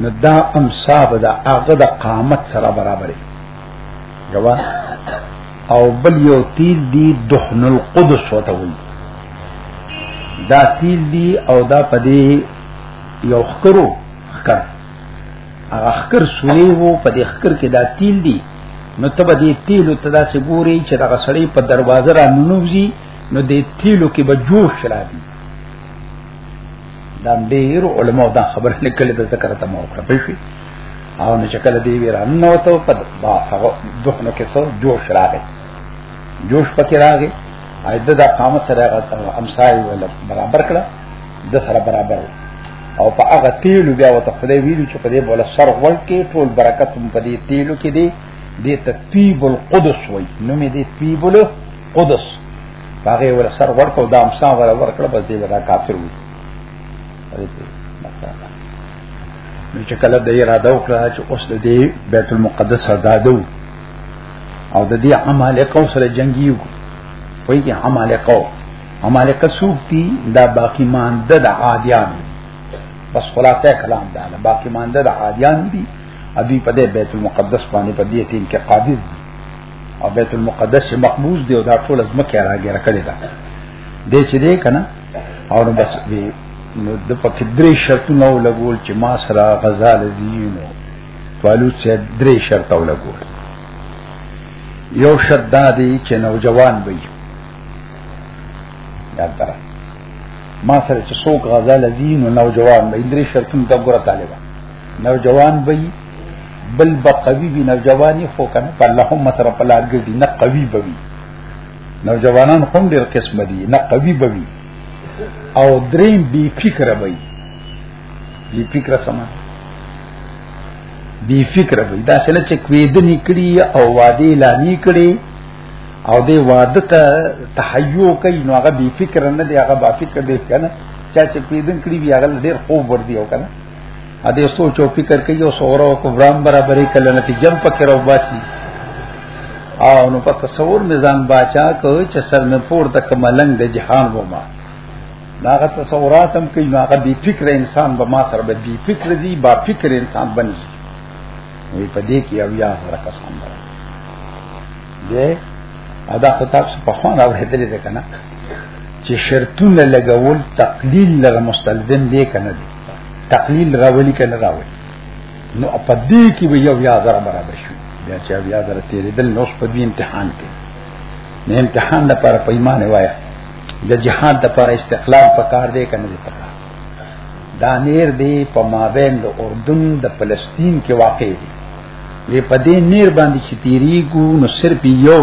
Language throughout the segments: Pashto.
نو دا امصاب دا هغه د قامت سره برابر دی جوا او بل یو تیل دی دهن القدس وته وي دا تیل دی او دا پدې یو خکرو خکر هغه خکر سولې وو په دې خکر کې دا تیل دی نو ته به دې تیل ته دا څه ګوري چې دا سړی په دروازه را ننوځي نو دې تیلو کې به جوش را دي دا ډیر علماء دا خبره لیکلې د ذکر ته مو کړې شي او نه چکل دی ویران نو ته په با سره دښنو کې سو جوش راغی جوش پکې راغی ایده دا قامت سره امسای ولا برابر کړه د سره برابر او په هغه تیل بیا وته خدای ویلو چې په دې بوله سر ول کې ټول برکت هم په دې تیل کې دی دې ته طیب القدس وای نو مې دې طیب القدس هغه ور سر ور کو دام سا ور ور کړ بس دې ورا کافر وي نو چې کله د اراده وکړه چې اوس د دې بیت المقدس آزادو او د دې عمالقو سره جنگي وکړي وایي عمالقو عمالقه سوق دي دا باقی مانده د عادیان بس خلاصه کلام دا نه باقی مانده د عادیان دي ادي په دې بیت المقدس باندې په دې ټیم کې قابض دي او بیت المقدس مقبوض دی او دا ټول از مکه راګره کړی دا دې چې دې کنه او نو بس دې نو د پکې درې شرطونه ولګول چې ما سره غزال زینو والو چې درې شرط ولګول یو شرط دا دی چې نوجوان وي دا درا ما سره چې څوک غزل دین او نوجوان به درې شرطونه ته ګوره طالبان نوجوان به بل بقوی بی نوجوانی خو کنه په اللهم سره په لار کې نه قوی بوي نوجوانان هم ډېر قسم دي نه قوی بوي او دریم بی فکر بوي بی فکر سما بی فکر بوي دا څه چې کوي د نکړي او وادي لانی کړي او دی واده ته تحیو کوي نو هغه بی فکر نه دی هغه با فکر دی کنه چا چې پیدن کړی بیا هغه ډیر خوب ور دی او کنه ا دې سوچ او فکر کوي او سوره او پروګرام برابرې کله نتیجه پکې راو باسي او نو په تصور میزان باچا کو چې سر مې پور تک ملنګ د جهان و ما داغه تصورات هم کوي هغه بی فکر انسان به ما سره به بی فکر دی با فکر انسان بنځي وی په دې کې او یا سره کسان دی ادا خطاب څخه په خوان اورېدل دي کنه چې شرطونه لګول تقلیل لغه مستلزم دی کنه دی تقلیل راولي کنه راولي نو په دې کې به یو یا زره برابر شي بیا چې بیا زره تیرې دل نو په دې امتحان کې نه امتحان لپاره پیمانه وایا د جهاد لپاره استقلال پکار دی کنه دی پکار دا نیر دی په مابین د اردن د فلسطین کې واقع دی وی په دې نیر باندې چې تیریګو نو صرف یو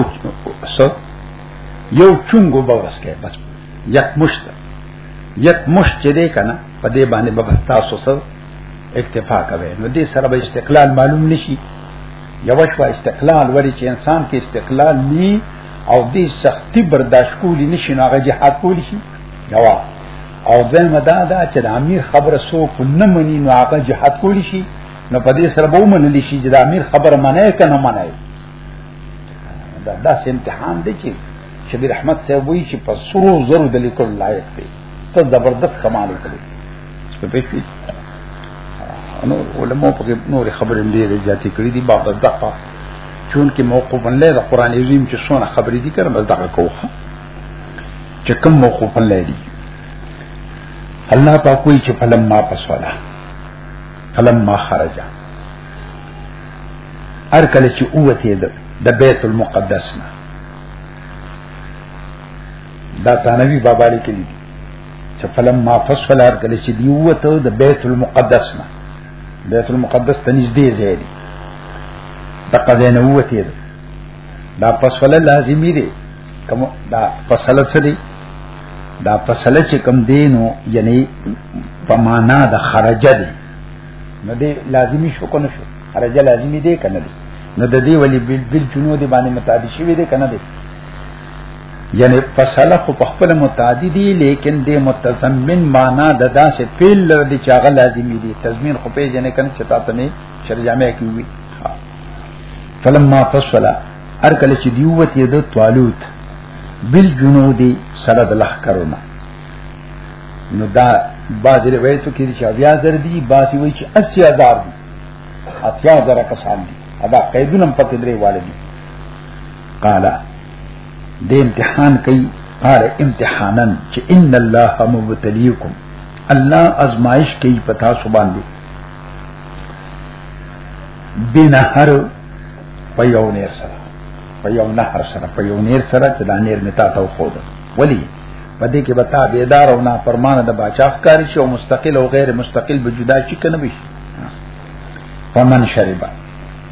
سو یو چونګو بورس کې بس یک مشت یک مشت چې دی کنه په دې باندې به بس تاسو سره اکتفا کوي نو دې سره به استقلال معلوم نشي یو شوا استقلال وری چې انسان کې استقلال ني او دې سختی برداشت کولی نشي نو هغه جهاد کولی شي جواب او دویمه دا ده چې د امیر خبره څوک نه مني نو هغه جهاد کولی شي نو په دې سره به ومنل شي چې د امیر خبره منای که نه منای دا داسې امتحان دی چې شبیر احمد صاحب وایي چې په سرو زرو د لیکل لایق دی ته زبردست کمال وکړي په پېښې نو علماء په نور خبرې ډېرې زیاتې کړې دي باب دقه چون کې موقوف نه د قران عظیم چې څونه خبرې دي کړم بس دغه کوه چې کوم موقوف الله دی الله پاک کوئی چې فلم ما پسولا فلم ما خرجا هر کله چې اوته ده د بیت المقدس نه دا تانوی بابا لیکلی چې فلم ما فصل هر کله چې دی وته د بیت المقدس نه بیت المقدس ته نږدې ځای دی د قضې نه وته دا فصل لازمی دی کوم دا فصل څه دی دا فصل چې کوم دینو یعنی په معنا د خرج دی نو دی لازمی شو کنه شو خرج لازمی دی کنه دی نو د دې ولی بل بل جنو دی باندې متعدی شوی دی کنه دی یعنی فصل خو په خپل متعدی دی لیکن د متضمن معنا د داسې فعل لري چې هغه لازمی دی تضمین خو په جنې کنه چې تاسو نه شرجامه کوي فلما فصل ار کله چې دیوت یې د طالوت بل جنودي سره د لخ کرونه نو دا بعض روایتو کې چې بیا زر دي باسي وای چې 80000 دي اتیا زر کسان دي ادا قیدونم پکې درې والي دي قال دې امتحان کوي قال امتحانا چې ان الله مبتليكم الله ازمائش کوي پتا سو باندې بنهر په یو نیر سره په یو نهر سره په یو نیر سره چې دا نیر متا ته خو ده ولی په دې کې بتا بیدار او نافرمانه د باچاف کاری شي او مستقل او غیر مستقل به جدا شي کنه به فمن شربا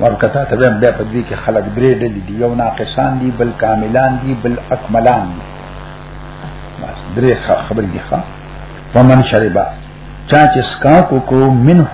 ورکتا ته به بیا په دې کې خلق درې ډلې دي یو ناقصان دي بل کاملان دي بل اکملان دي بس درې خبرې دي ښا فمن شربا چا چې سکا کو کو منه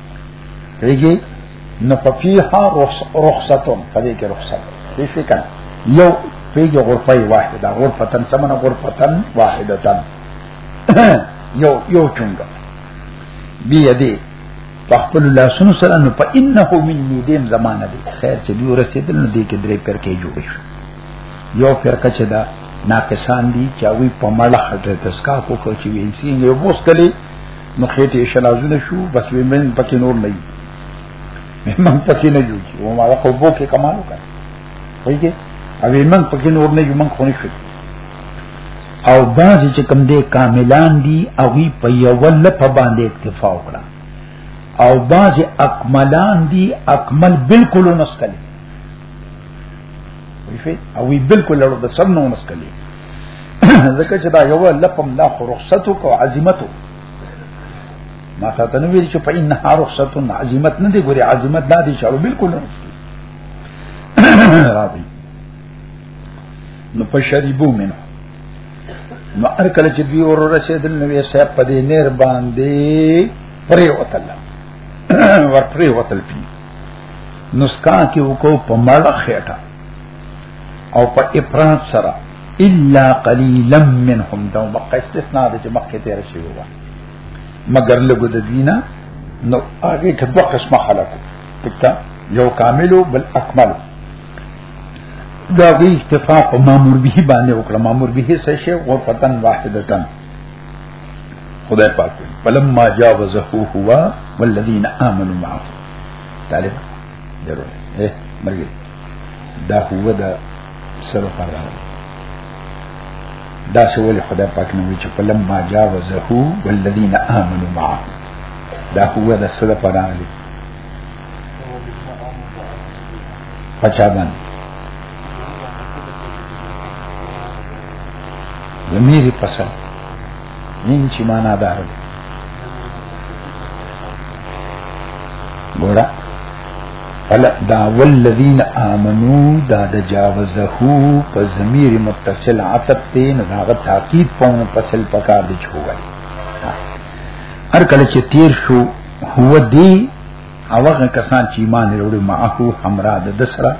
دیږي نو ففيها رخصتون پدې کې رخصت دې شي کنه یو پیږي غرفه واحده غرفه تن سمنه غرفه تن واحده تن یو یو چونګه بی دې په خپل لاسونو سره نو په انه مني دیم زمانہ دی خیر چې دی ورسېدل نو دی کې درې پر کې جوړ شو یو پر کچه دا ناقصان دي چې وی په مړه خټه تسکا کو کو چې وی سین یو بوس کلی نو خېټه شنازونه شو بس وې من پکې نور نه یې من پکې نه یو چې ما خو بو کې کمال وکړ وایي او من پکې نور نه یو من خو نه شو او بعض چې کوم دې کاملان دي او وی په یو لپه باندې اکتفا وکړه او بعض اکملان دي اکمل بالکل نسکلي وی او وی بالکل لړو د سب نو نسکلي ځکه چې دا یو لپم لا رخصت او عزمت ما ته تنویر چې په انها رخصت عزمت نه دی ګوري عزمت دا دی چې بالکل راځي نو په شریبو منه نو هر کله چې دوی ور رسیدل نو یې صاحب په دې نیر باندې پرې وتل ور پرې وتل پی نسکا کې وکاو په مړه خېټه او په افراد سره الا قليلا منهم دا مقه استثناء د چې مخکې تیر شي وو مگر لګو د دینه نو هغه کې دوه قسمه خلق پکتا یو کامل او بل اکمل دا غي اتفاق مامور به باندې وکړه مامور به څه شي او پتن واحدتن خدای پاک فلما جاوزه هو والذین آمنوا معه طالب درو اے مرګي دا هو دا سره پاره دا سوال خدای پاک نو چې په لمما جاوزه والذین آمنوا معه دا هو دا سره پاره دی پچا باندې زميري پسند نیم چې معنا دار دی ګوره فلا دا والذین آمنو دا د جاوزه په ضمیر متصل عتب ته نه دا تاکید پونه فصل پکار دی چوغل هر کله چې تیر شو هو دی هغه کسان چې ایمان وروړي معه همرا د دسرا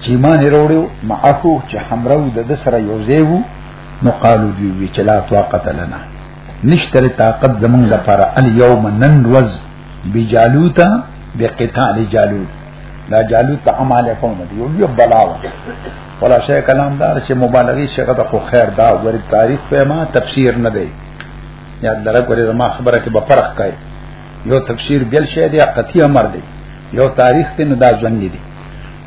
چې ایمان وروړي معه چې همرا د دسرا یو ځای وو نو قالو دی وی چې لا طاقت لنا نشتر طاقت زمون لپاره اليوم نن روز بجالوت بقتال جالوت لا جالوت عمل کوم دی یو یو بلاوه ولا شی کلام دار چې مبالغه شګه د خو خیر دا ور تاریخ په ما تفسیر نه دی یا دره کوي ما خبره کې به فرق کوي یو تفسیر بل شی دی قطعی امر دی یو تاریخ ته نه دا ځنګ دی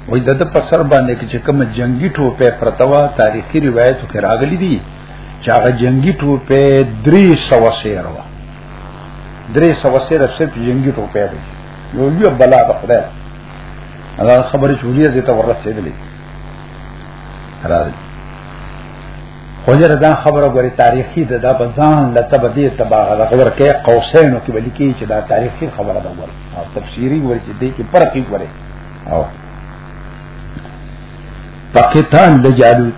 وای د په سر باندې چې کوم جنگي ټوپه پرتوا تاریخي روایتو کې راغلي دي چې هغه جنگي ټوپه 300 سیر و 300 سیر صرف جنگي ټوپه وي یو یو بلا د خدای دا خبره چې ولې دې ته ورسېدلې راځي خجر دا خبره غوري تاریخي ده دا بزان لته به دې تبا غور کې قوسینو کې بلکې چې دا تاریخي خبره ده غور او تفسیری غوري چې دې کې پرخي غوري او پاکستان د جالو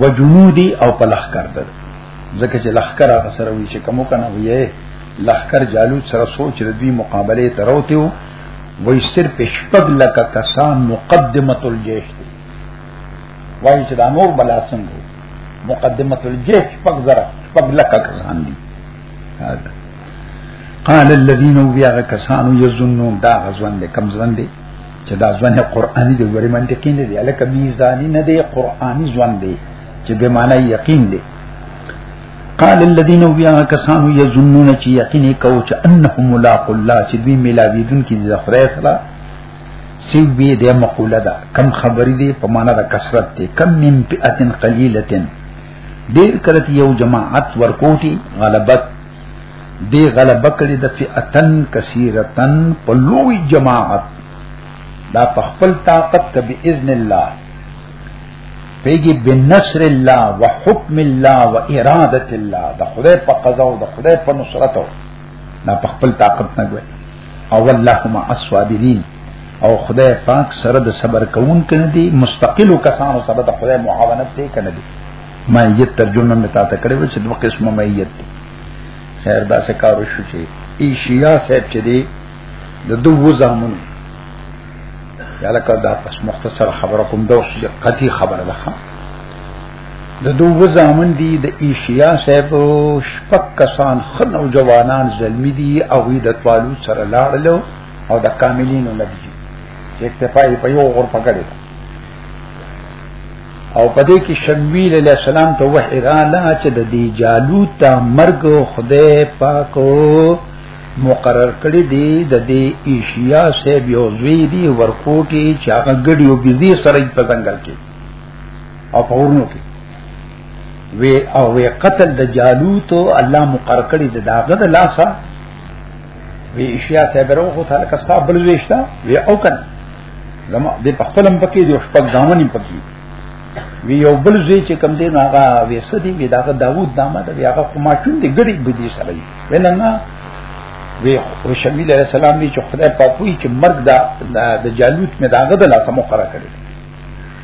و جنودي او په لخر ده ځکه چې لخر هغه سره وی چې کوم کنه وی لخر جالو سره سوچ ردوی مقابله تروته وو وای سر پشپګ لکه کسان مقدمه الجيش وای چې دا نور بلا څنګه مقدمه الجيش پګ زره پګ لکه کسان دي قال الذين بیا کسانو یظنون دا غزوان دې کم ځوان دې چې دا ځوان قرآني دې ورې منطقي نه دې الکه میزانی نه دې قرآني ځوان دې چې به معنا یقین دې قال الذين بیا کسانو یظنون چې یقین کو چې انهم ملاق الله چې دوی ملاویدون کې د خدای سره سی وی دې مقوله ده کم خبرې دې په معنا د کثرت دې کم من فئه قلیلتن ډیر کله چې یو جماعت ورکوټي غلبت دی غلبه کړی د فئتن کثیرتن په لوی جماعت دا په خپل طاقت ته باذن الله پیږي بنصر الله وحکم الله واراده الله د خدای په قضا او د خدای په نصرت دا په خپل طاقت نه ګوي او اللهم الصابرین او خدای پاک سره د صبر کوون کنه دي مستقل کسانو سره د خدای معاونت دی کنه دي مایت ترجمه متا ته کړو چې دوه قسمه مایت دي خیر دا څه کار شو چې ایشیا صاحب چې دی د دوه زامنو یاله کا دا پس مختصر خبره کوم دا اوس قطعي خبره ده د دوه زامن دي د ایشیا صاحب شپک کسان خنو جوانان زلمی دي او د طالوت سره لاړلو او د کاملینو نه دي چې اکتفا یې په یو غرفه کړې او په دې کې شمویل علی السلام ته وحی را لا چې د دې جالوت ته مرګ خدای پاکو مقرر کړی دی د دې ایشیا سه بیو زوی دی ورکوټي چې هغه ګډیو بيزي سره په ځنګل کې او په ورنو کې وی او وی قتل د جالوت الله مقرر کړی د داغه د لاسه وی اشیا صاحب ورو خو تعالی کستا بل ویشتا وی او کن زما د پخپلم پکې دی شپږ ځامنې پکې وی یو بل زی چې کم دی هغه وی سدی وی داغه داوود نامه دا وی هغه کوماټون دی ګړي بدی سره وی وینا نه وی او شمیل علیہ السلام دی چې خدای پاکوي چې مرګ دا د جالوت می داغه د لاسه مقرره کړی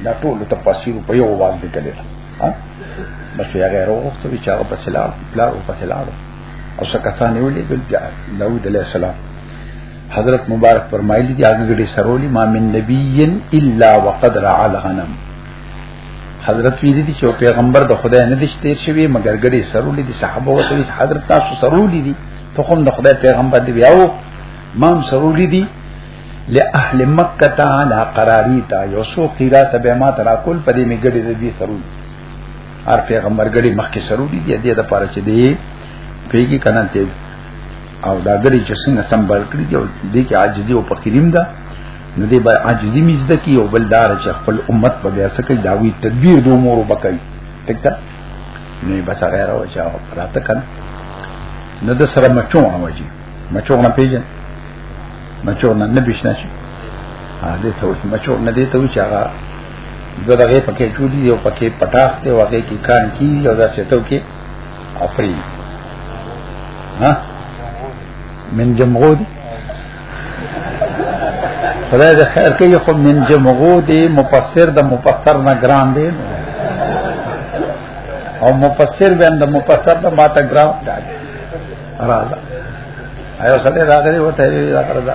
دا ټول ته پاسیر په یو وال دی کړی ها بس هغه وروخته چې هغه په سلام بلار په سلام او څه کسان یې ولیدل بیا داوود علیه السلام حضرت مبارک فرمایلی دی هغه ګډي سرولي ما من نبیین الا وقد را الغنم حضرت وی دي چې پیغمبر د خدای نه دشته شوی مګر ګډي سرولي دي صحابه او سوي حضرت تاسو سرولي دي ته کوم د خدای پیغمبر دی بیاو مام سرولي دي لاهل مکه تعالی قراری تا یوسو قیرات به ما ترا کول پدې می ګډي دي سرولي هر پیغمبر غړي مخکې سرو دي د دې لپاره چې دی پیګي کنه ته او دا غړي چې څنګه سمبال کړی دی او دې کې عاجزي او فقیریم ده نو دې به عاجزي مزده کی او بلدار چې خپل امت په بیا سکه داوی تدبیر دو مور وبکای ټیک ده نه بس غیر او چا راته کنه نو د سره مچو اوجی مچو نه پیژن مچو نه نه بشنه شي هغه ته مچو نه دې ته وچا دو دغه پکې چولی یو پکې پټاخ دی واقع کې کان کی یو دا سیتو کې افری ها من جمغود خدای د خیر کوي خو من جمغود مفسر د مفسر نه ګران دی او مفسر به د مفسر د ماته ګران دی راځه ایو سره راغلی وته راځه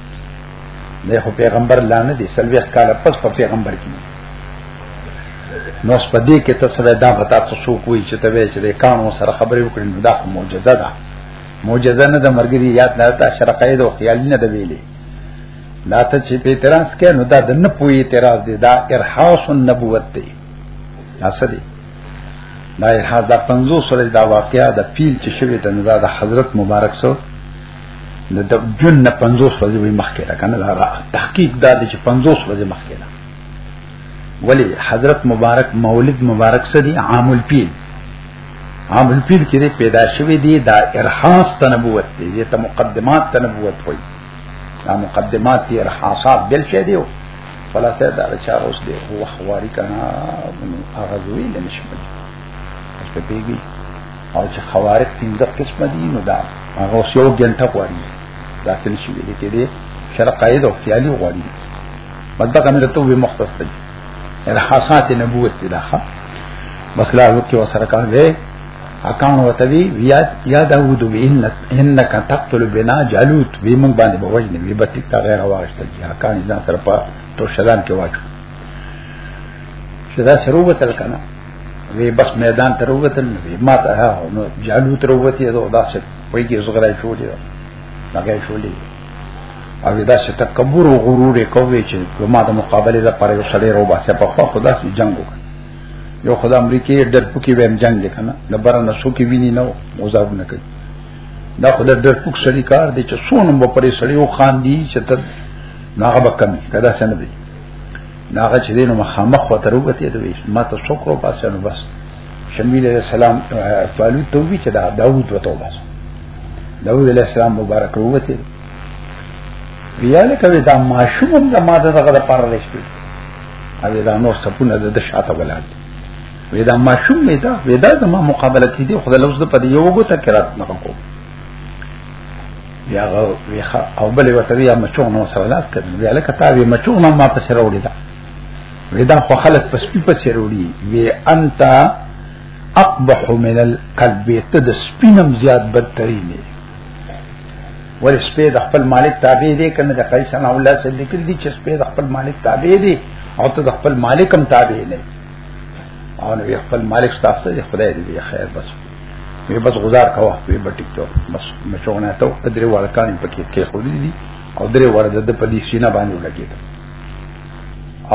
نه خو پیغمبر لا نه دی سلويخ کال پس په پیغمبر کې نو سپدې کې ته سره دا غتا ته شو کوی چې ته وې چې کانو سره خبرې وکړې نو دا معجزه ده معجزه نه د مرګري یاد نه تا شرقې د خیال نه د ویلې لا ته چې په اعتراض کې نو دا د نه پوي اعتراض دی دا ارحاس النبوت دی اصلي دا ارحاس دا 500 سره دا واقعیا د پیل چې شوی د نزا د حضرت مبارک سره نو د جون نه 50 ورځې وي مخکې ده کنه دا تحقیق دا دی چې 50 ورځې مخکې ده ولی حضرت مبارک مولد مبارک سدي عام الفیل عام الفیل کې پیدا شوی دی دا ارحاس تنبوت دی چې ته مقدمات تنبوت وایي دا مقدمات دی ارحاسات بل شي دی خلاصه دا چار اوس دی هو خواري کنه هغه زوی لنشمل څه پیږي او چې خوارق پنځه قسمه دي نو دا هغه اوس یو ګنټه غواړي دا څه نشي ویل کېدی شرع قاعده او خیالي غواړي مطلب کوم ته وي مختص دی یعنی حسات نبوت دی داخه مسله وکي وسره کار دی اکان وته وی یا یا داوود ان انک تقتل بنا جالوت به موږ باندې به وجنه وی به تک غیر واغشتل یا کان ځان سره په تو شلان کې واچو شدا سروبتل کنه وی بس میدان تر وته نه وی ما ته ها نو جالو تر وته دا داسې وای کی زغره شولې لګای شولې او دا چې تکبر او غرور کوي چې ما د مقابله لپاره یو سړی رو باسه په خو خدا سي جنگ وکړ یو خدا امریکای ډر پکې ویم جنگ دی کنه د بره نسو کې ویني نه موزاب نه کوي دا خدا ډر پک سړی کار دی چې سونم په پرې سړی او خان دی چې تر ناغه بکمی کدا څنګه دی ناغه چې دینو مخامخ و تر وګته دی ما ته څوک رو پاسه نو بس شمیل علیہ السلام طالب ته وی چې دا داوود وته بس داوود علیہ السلام مبارک وروته ویاله کوي دا ماشوم د ماده دغه د پر لشتي او دا نور سپونه د شاته ولاړ وی دا ماشوم می دا وی دا زما مقابله کې دی خدای لوز په دې یو غوته کرات نه کوم بیا ویخه او بلې وته بیا مچو نو سره لاس کړل بیا لکه تا بیا مچو نو ما په سره وړي دا ودا خو خلک په سپي په سره وړي وی انت اقبح من القلب ته د سپینم زیات بدتري نه ور سپې د خپل مالک تابع دی کنه د قیصان الله صلی الله علیه دي چې سپې د خپل مالک تابع دی او ته د خپل مالکم تابع نه او نو خپل مالک ستاسو خدای دې خیر بس وی بس گزار کوا وی بټی ته بس مچونه ته په درې وړ کانی پکې کې خو دي او درې وړ د په دې سینه باندې ولګید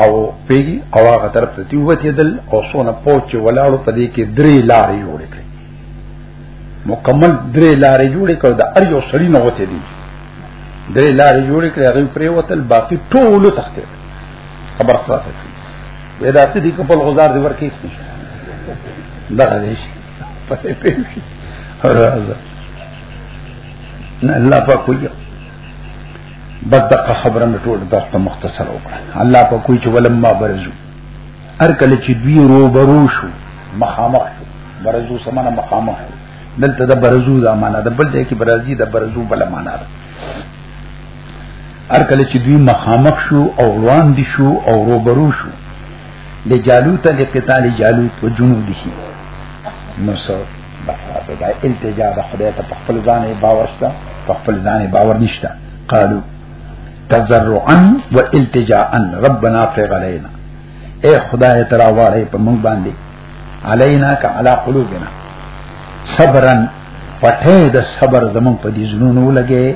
او پیګي او هغه طرف ته دی وته دل او سونه پوچ ولاړو په دې کې درې لارې جوړې کړې مکمل درې لارې جوړې کړې د ار یو سړی نه وته دي درې لارې جوړې کړې هغه پرې وتل باقی ټول تخته خبر خلاصه کړي وې دا څه دي خپل غزار دی ورکې شي دا دې شي په دې پیښې راځه نه الله په کوی بدقه خبره مې ټول درته مختصر وکړه الله په کوی چې ولما برزو هر کله چې دوی روبرو شو مخامخ شو برزو سمانه مخامخ دلته د برزو د معنا د بل ځای کې برازي د برزو بل معنا ده هر کله چې دوی مخامخ شو او روان دي شو او روبرو شو لجالوت لقتال جالوت و جنوده نو سو بفرات دا التجا د خدای ته خپل ځان باور شته خپل ځان باور نشته قالو تزرعا و التجاء ربنا فغ علينا اے خدای ترا واره په موږ باندې علينا ک علی قلوبنا صبرا پټه د صبر زمون په دې زړونو لګي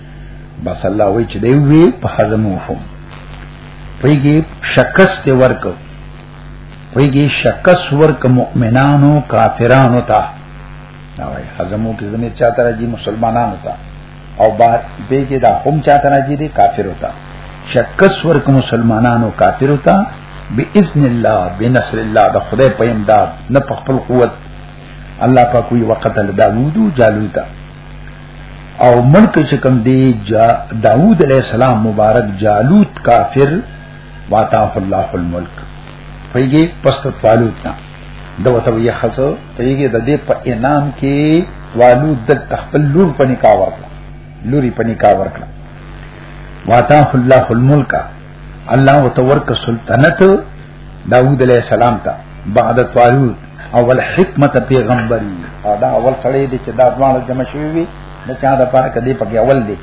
بس الله وی چې دی وی په هضم وفم پیږي شکست ورک پیږي شکست ورک مؤمنانو کافرانو ته دا وای هضمو کې زمي چاته راځي مسلمانانو ته او با پیږي دا هم چاته راځي دي کافرو ته شکست ورک مسلمانانو کافرو ته باذن الله بنصر الله د خدای په امداد نه په خپل قوت الله پاک وی وقتل داوود جالوت او ملک چې کوم دی جا داوود علی السلام مبارک جالوت کافر واتاه الله الملک پیږي پست طالوت نه دا وته یې خزو پیږي د دې په انعام کې والود د تخپل لور په نکاح ورکړه لوري په نکاح ورکړه واتاه الله الملک الله وتورک سلطنت داوود علیہ السلام ته بعد طالوت اول حکمت پیغمبري او دا اول سړی دی چې دا ځوان جمع شوی وي نه چا د پاره کدی پکې اول دی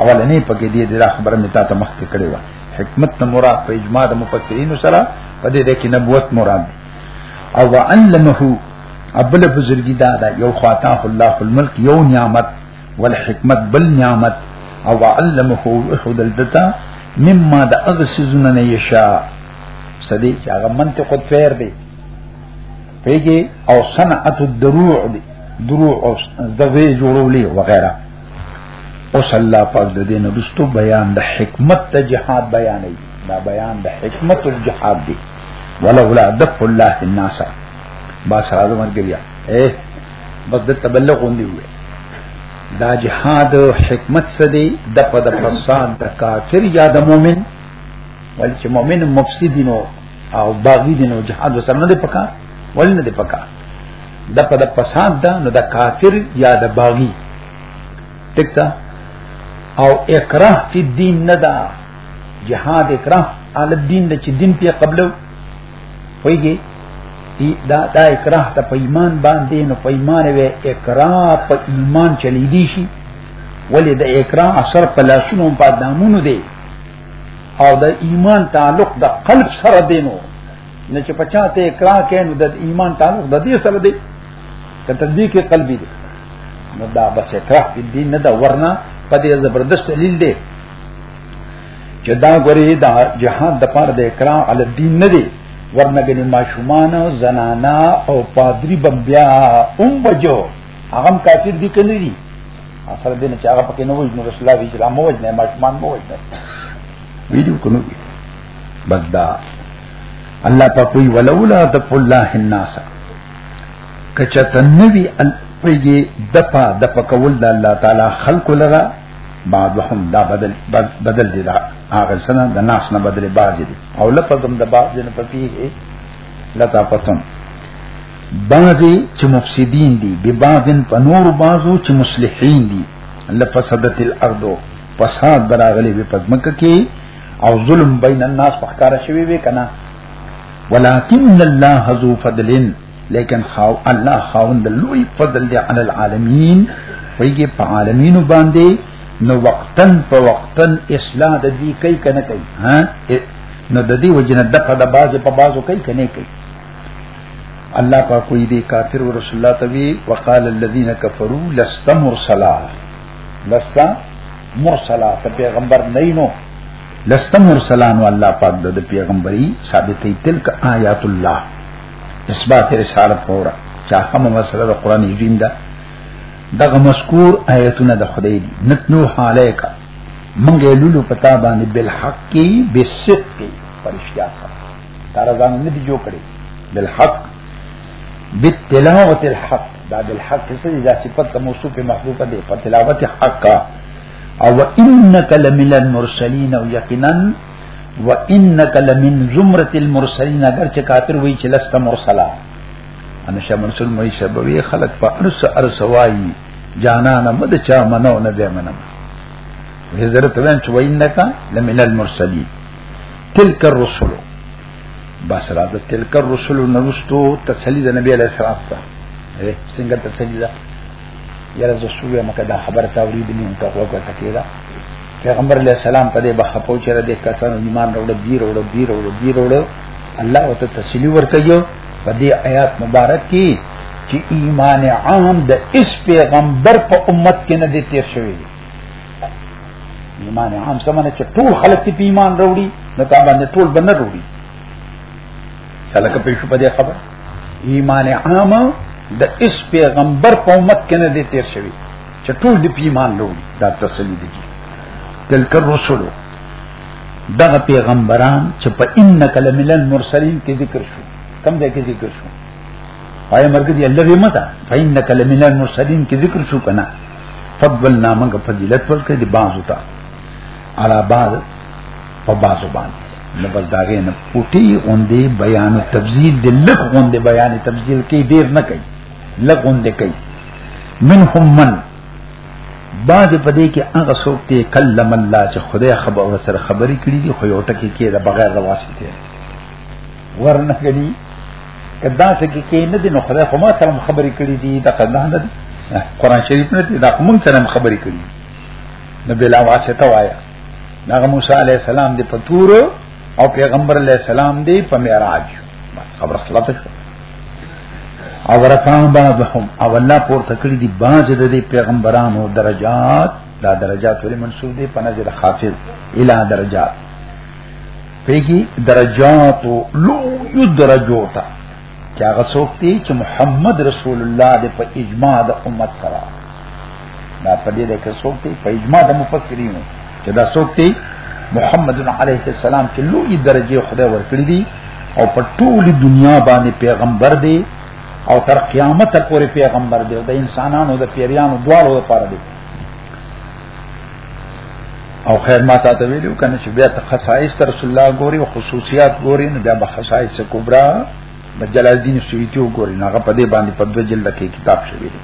اول نه پکې دی دا خبره متا ته مخکې کړې و حکمت نه مراد په اجماع د مفسرین سره په دې کې نبوت مراد دی او علمه ابل بزرګی دا دا یو خاطا الله الملک یو نعمت والحکمت بل نعمت او علمه احد الدتا مما د اغسزن نه یشا سدی چې هغه منطق فیر دی پیږي او صنعت الدروع دی دروع او زوی جوړولې وغیرہ او صلی الله پاک د دین رستو بیان د حکمت ته جهاد بیانې دا بیان د حکمت الجهاد دی ولولا دفع الله الناس با سره مرګ بیا اے بس د تبلغ غوندي وي دا جهاد حکمت څه دی د په د فساد د کافر یا د مؤمن ولې چې مؤمن مفسد نو او باغی دینو جهاد وسره نه دی پکا ولې نه دی پکا د په د فساد دا نو د کافر یا د باغی ټکتا او اکراه فی دین نه دا جهاد اکراه علی دین چې دین په قبلو ویږي دا دا اکراه ته په ایمان باندې نو په ایمان وی اکراه په ایمان چلی دی شي ولې د اکراه اثر په لاسونو په دامونو دی او د ایمان تعلق د قلب سره دی نو نه چې په چاته اکراه کین د ایمان تعلق د دې سره دی ته تصدیق قلبی دی نو دا بس اکراه دې نه دا ورنه په دې زبردست دلیل دی چې دا غوري د جهاد د پاره د اکرام علی الدین نه دی ورنګنی ماشومان او زنانا او پادری بمبیا اون بجو هغه کافر دي کنه دي اصل دې نه چې هغه پکې نه وځي نو رسول الله اسلام مو وځي ماشومان مو وځي ویډیو کنه بدا الله په کوئی ولولا د الله الناس کچته نبی پیږي دپا د پکول د الله تعالی خلق لرا بعضهم دا بدل بدل دي دا هغه سنه د ناس نه بدل بعض دي او لفظم د بعض نه پتی لتا پتم بعضی چې مفسدین دي به بعضن په نور بعضو چې مصلحین دي لفسدت الارض فساد براغلی به پزمک کې او ظلم بین الناس په کار شوی وی کنه ولکن الله ذو فضلن لیکن خاو الله خاوند لوی فضل دی علی العالمین ویږي په عالمینو باندې نو وقتن په وقتن اصلاح د دې کوي کنه کوي ها نو د دې وجنه د په د بازه په بازو کوي کنه کوي الله په کوئی دی کافر او رسول الله توی وقال الذين كفروا لست مرسلا لست مرسلا ته پیغمبر نه نو لست مرسلان الله پاک د پیغمبري ثابتې تلک آیات الله اثبات رسالت فورا چا کوم مسله د قران کریم ده دغه مذکور آیتونه د خدای دي نتنو حالیکا منګه لولو پتا باندې بالحق بالصدق فرشتیا سره تر ځان نه دی جوړ کړی بالحق بالتلاوت الحق دا بالحق څه دي دا صفت موصوف محذوفه دي په تلاوت حق او انک لمن المرسلین او یقینا و انک لمن زمرت المرسلین اگر چې کافر وای چې لست مرسلا ان شه مرسل مې شبوي خلق په ارس ارسوای جانان مد چا منو نه به منم حضرت وین چې و انک لمن المرسلین تلک الرسل بس را د تلک الرسل نرستو تسلی د نبی علیہ السلام ته څنګه تسلی ده یره زه سوې مکه دا خبر تا ورید نه ته وکړه تکیدا پیغمبر علیہ السلام په دې بخښه پوچې را دې کسان ایمان وروړ دی وروړ دی وروړ دی وروړ الله او ته تسلی ورکړي په دې آیات مبارک کې چې ایمان عام د اس پیغمبر په امت کې نه دي تیر شوی ایمان عام سمونه چې ټول خلک په ایمان وروړي نو تا باندې ټول بنر وروړي چلکه په شپه دې خبر ایمان عام د اس پیغمبر په امت کې نه دی تیر شوی چې ټول دې پیمان لوړي دا تسلی دي تلک الرسل دغه پیغمبران چې په انک لمن المرسلین کې ذکر شو کم ځای کې ذکر شو پای مرګ دی الله به متا فینک لمن المرسلین کې ذکر شو کنه فضلنا موږ فضیلت ورکړي بعضو ته علا بعض په بعض باندې نو بس داګه نه پټي اوندې بیان تفصیل د لک اوندې بیان تفصیل کې ډیر نه کوي لک اوندې کوي منهم من بعض په دې کې هغه څوک ته کلم الله چې خدای خبر ور سره خبرې کړې دي خو یو ټکی کې دا بغیر د واسطې ورنه کړي کدا څه کې کې نه دي نو خدای خو ما سره خبرې کړې دي دا کنه نه قرآن شریف نه دي دا موږ سره خبرې کړې نو بلا واسطه وایا نغه موسی علی السلام دی پتور او پیغمبر علی السلام دی په معراج بس خبر خلاص شو او ورکان بعضهم او الله پور تکړی دی باز د دی پیغمبرانو درجات دا درجات ولې منسوب دی په نظر حافظ الی درجات پیږي درجات لو یو درجو ته چې هغه څوک دی چې محمد رسول الله د په اجماع د امت سره دا په دې ده کې څوک دی په اجماع د مفسرینو چې دا څوک دی محمد علیه السلام چې لوی درجه خدای ورکړي دي او په ټولي دنیا باندې پیغمبر دی او تر قیامت پورې پیغمبر دی د انسانانو د پیریانو دواړو لپاره دی او خیر ما ته ویلو کنه چې بیا ته خصائص تر رسول الله ګوري او خصوصیات ګوري نه بیا خصائص کبرا د جلال الدین سیوطی وګوري نه هغه په دې باندې په دوه جلد کې کتاب شوی دی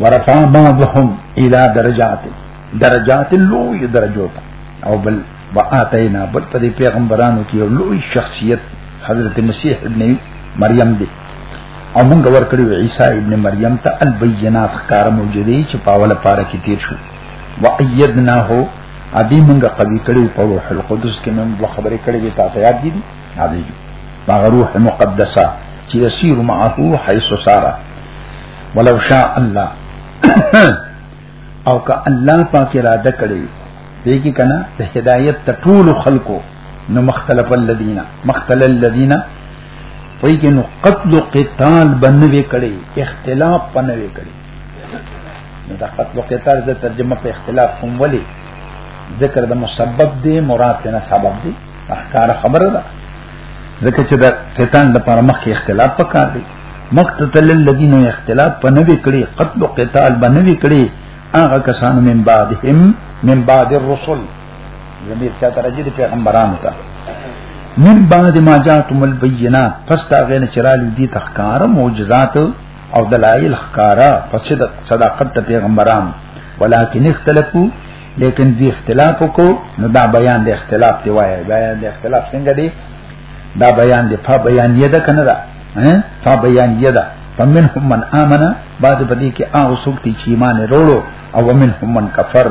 ورفع بعضهم الى درجات درجات لوی درجو ته او بل واتینا بل په پیغمبرانو کې لوی شخصیت حضرت مسیح ابن مریم دی او موږ ورکړو عیسی ابن مریم ته البینات ښکار موجوده چې په اوله پاره کې تیر شو و ایدناه ادي موږ قوی کړو په روح القدس کې موږ دوه خبرې کړې دي تاسو یاد دي راځي هغه روح مقدسه چې یسیر معه حيث سارا ولو شاء الله او که الله پاک اراده کړي دې کې کنه د هدایت ته ټول خلکو نو مختلف الذین مختل الذین پای کې نو قتل او قتال بنوي کړي اختلاف بنوي کړي نو دا قتل او قتال د ترجمه په اختلاف کوم ولي ذکر د مسبب دی مراد نه سبب دی احکار خبره ده ځکه چې د قتال لپاره مخکې اختلاف پکار دی مقتتل الذين اختلاف په نبی کړي قتل او قتال به نبی کړي هغه کسان من بعدهم من بعد الرسل زمير چا ترجی د پیغمبرانو ته من بعد ما جاتم البینات پس دا غنه چرالو دي تخکار معجزات او دلائل خکارا پس د صداقت د پیغمبرانو ولكن اختلفوا لیکن دی اختلاف کو نو دا بیان د اختلاف دی وایي بیان د اختلاف څنګه دی دا بیان دی په بیان یې ده کنه دا په بیان یې ده فمنهم من امنه بعض په دې کې هغه څوک دي چې ایمان وروړو او ومنهم من کفر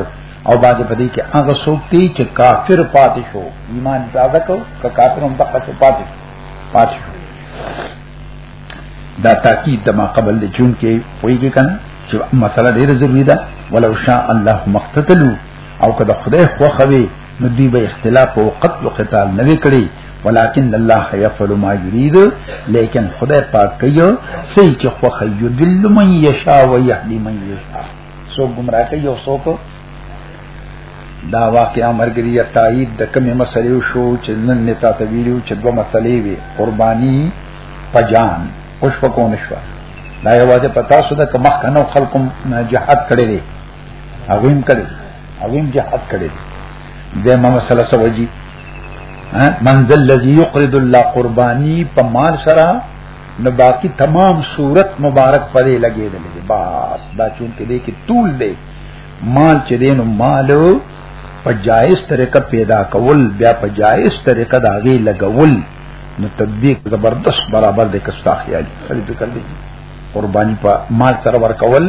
او بعض په دې کې هغه څوک دي چې کافر پاتې شو ایمان زیاده کو که کافر هم دغه څه پاتې شو پاتې شو دا تاکید د ما قبل د جون کې ویږي کنه چې مسله ډیره ضروری ده ولو شاء الله مقتتلوا او کله خدای خوخوي نو دوی به اختلاف او قتل او قتال نه وکړي ولكن الله يفعل ما يريد لیکن خدای پاک کوي سې چې خو يدل من يشاء ويهدي من يشاء سو گمراه کوي او سو کو دا واقعا مرګري تایید د کومې مسلې شو چې نن نتا ته ویلو چې دوه مسلې وي قرباني پجان اوس پکونه شو دا یوازې پتا سو د کمخ کنو خلقم جهاد کړی دی هغه هم کړی هغه هم جهاد کړی د ما مسله سوجي منزل الذي يقرض الله قرباني په مال سره نو باقی تمام صورت مبارک پرې لګېدل دي بس دا چون کې دې کې طول دی مال چې دینو مال په جائز طریقه پیدا کول بیا په جائز طریقه داغي لګول نو تطبیق زبردست برابر دی کستا خیالي سړي فکر دی قرباني په مال سره ور کول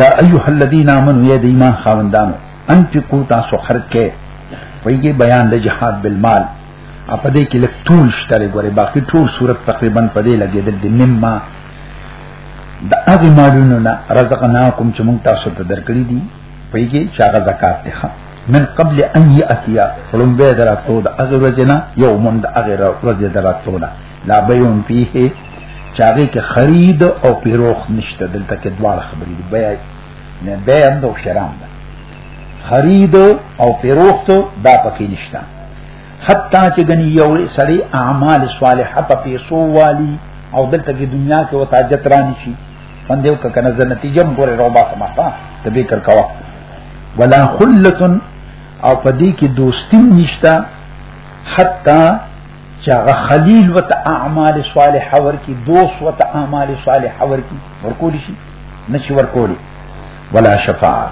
یا ایها الذین آمنوا یا د ایمان خاوندانو انفقوا تاسو خرج کې ویږي بیان د جهاد بالمال اپ دې کې لک ټول شتره ګوره باقی ټول صورت تقریبا پدې لګېدل د مما د هغه مالونو نه رزقناکم چې موږ تاسو ته درکړي دي ویږي چې هغه زکات دی من قبل ان یاتیا فلم به دراتو د هغه ورځې نه یومن د هغه ورځې دراتو نه لا بيون فيه چاغي کې خرید او پیروخ نشته دلته کې دوه خبرې دی بیا نه بیا هم دوه شرام ده خرید او پیروخ ته دا پکې نشته حتی چې غنی یو سړی اعمال صالحه په پیسو والی او دلته کې دنیا کې وتا جترانی شي باندې وک کنه زه نتیجه هم ګورې روبا کما ها ته به کر کوا ولا خلتن او پدې کې دوستیم نشتا حتا چې هغه خلیل وت اعمال صالحه ورکی دوست وت اعمال صالحه ورکی ورکول شي نشي ورکول ولا شفاعه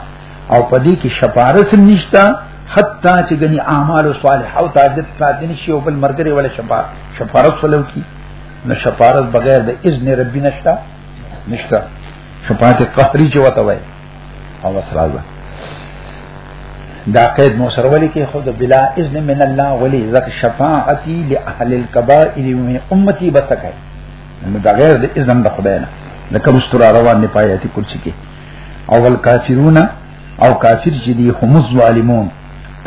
او پدې کې شفاعت نشتا حتی چې غني اعمال صالحه او تاجت پاتې نشي او بل مرګره ولا شفاعت شفاعت سلو کی نو شفاعت بغیر د اذن ربی نشتا نشتا شفاعت قهری چې وته وای او بس راځه دا قید مو سره ولي کې خود بلا اذن من الله ولي ذک شفاعتي لاهل الكبائر من امتي بتکای نو دا غیر د اذن د خدای نه لکه مستر روان نه پایاتي کرسی کې او ول کافرون او کافر چې دي هم ظالمون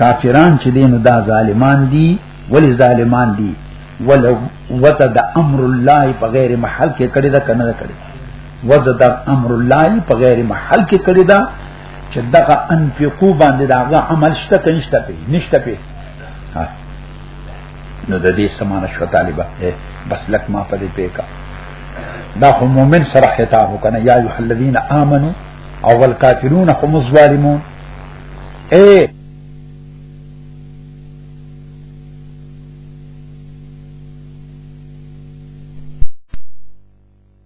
کافران چې دي نو دا ظالمان دي ولی ظالمان دي ولو وتد امر الله په غیر محل کې کړي دا کنه کړي وزد امر الله په غیر محل کې کړی دا چې دغه انفقو باندې داغه عمل شته ته نشته پی نشته پی نو د دې سمانه شو طالبہ بس لک ما په دې پیکا دا خو مؤمن سره خطاب وکنه یا ایه الذین آمنو او الکافرون هم ظالمون اے